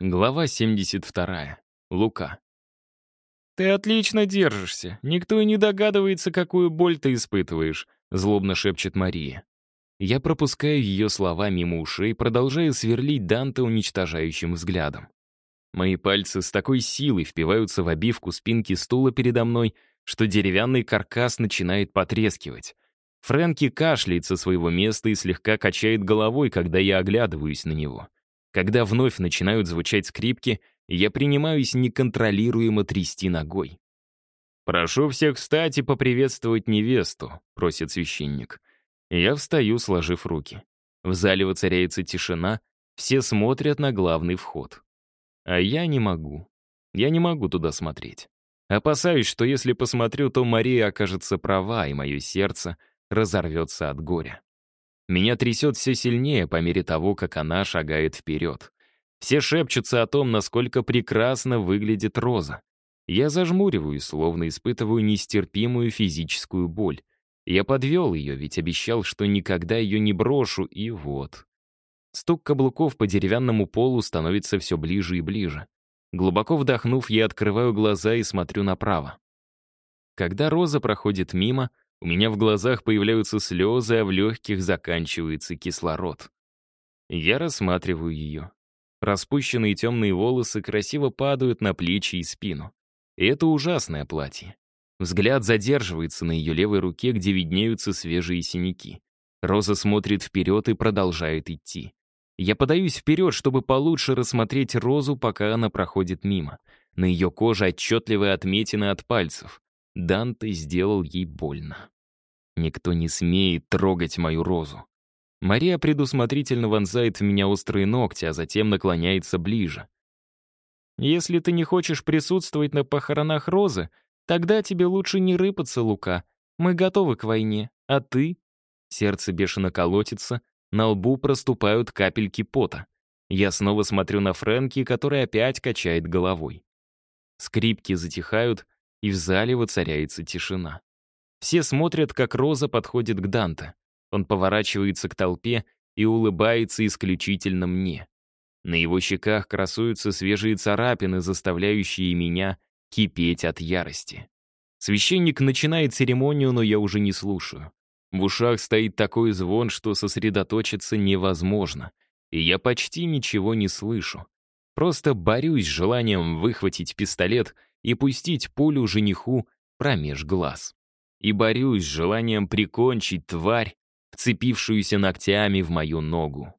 Глава 72. Лука. «Ты отлично держишься. Никто и не догадывается, какую боль ты испытываешь», — злобно шепчет Мария. Я пропускаю ее слова мимо ушей, продолжаю сверлить Данте уничтожающим взглядом. Мои пальцы с такой силой впиваются в обивку спинки стула передо мной, что деревянный каркас начинает потрескивать. Фрэнки кашляет со своего места и слегка качает головой, когда я оглядываюсь на него. Когда вновь начинают звучать скрипки, я принимаюсь неконтролируемо трясти ногой. «Прошу всех встать и поприветствовать невесту», — просит священник. Я встаю, сложив руки. В зале воцаряется тишина, все смотрят на главный вход. А я не могу. Я не могу туда смотреть. Опасаюсь, что если посмотрю, то Мария окажется права, и мое сердце разорвется от горя. Меня трясет все сильнее по мере того, как она шагает вперед. Все шепчутся о том, насколько прекрасно выглядит Роза. Я зажмуриваюсь, словно испытываю нестерпимую физическую боль. Я подвел ее, ведь обещал, что никогда ее не брошу, и вот. Стук каблуков по деревянному полу становится все ближе и ближе. Глубоко вдохнув, я открываю глаза и смотрю направо. Когда Роза проходит мимо, у меня в глазах появляются слезы, а в легких заканчивается кислород. Я рассматриваю ее. Распущенные темные волосы красиво падают на плечи и спину. И это ужасное платье. Взгляд задерживается на ее левой руке, где виднеются свежие синяки. Роза смотрит вперед и продолжает идти. Я подаюсь вперед, чтобы получше рассмотреть Розу, пока она проходит мимо. На ее коже отчетливые отметины от пальцев. Данте сделал ей больно. Никто не смеет трогать мою розу. Мария предусмотрительно вонзает в меня острые ногти, а затем наклоняется ближе. «Если ты не хочешь присутствовать на похоронах Розы, тогда тебе лучше не рыпаться, Лука. Мы готовы к войне. А ты?» Сердце бешено колотится, на лбу проступают капельки пота. Я снова смотрю на Фрэнки, который опять качает головой. Скрипки затихают, и в зале воцаряется тишина. Все смотрят, как Роза подходит к Данте. Он поворачивается к толпе и улыбается исключительно мне. На его щеках красуются свежие царапины, заставляющие меня кипеть от ярости. Священник начинает церемонию, но я уже не слушаю. В ушах стоит такой звон, что сосредоточиться невозможно, и я почти ничего не слышу. Просто борюсь с желанием выхватить пистолет — и пустить пулю жениху промеж глаз. И борюсь с желанием прикончить тварь, вцепившуюся ногтями в мою ногу.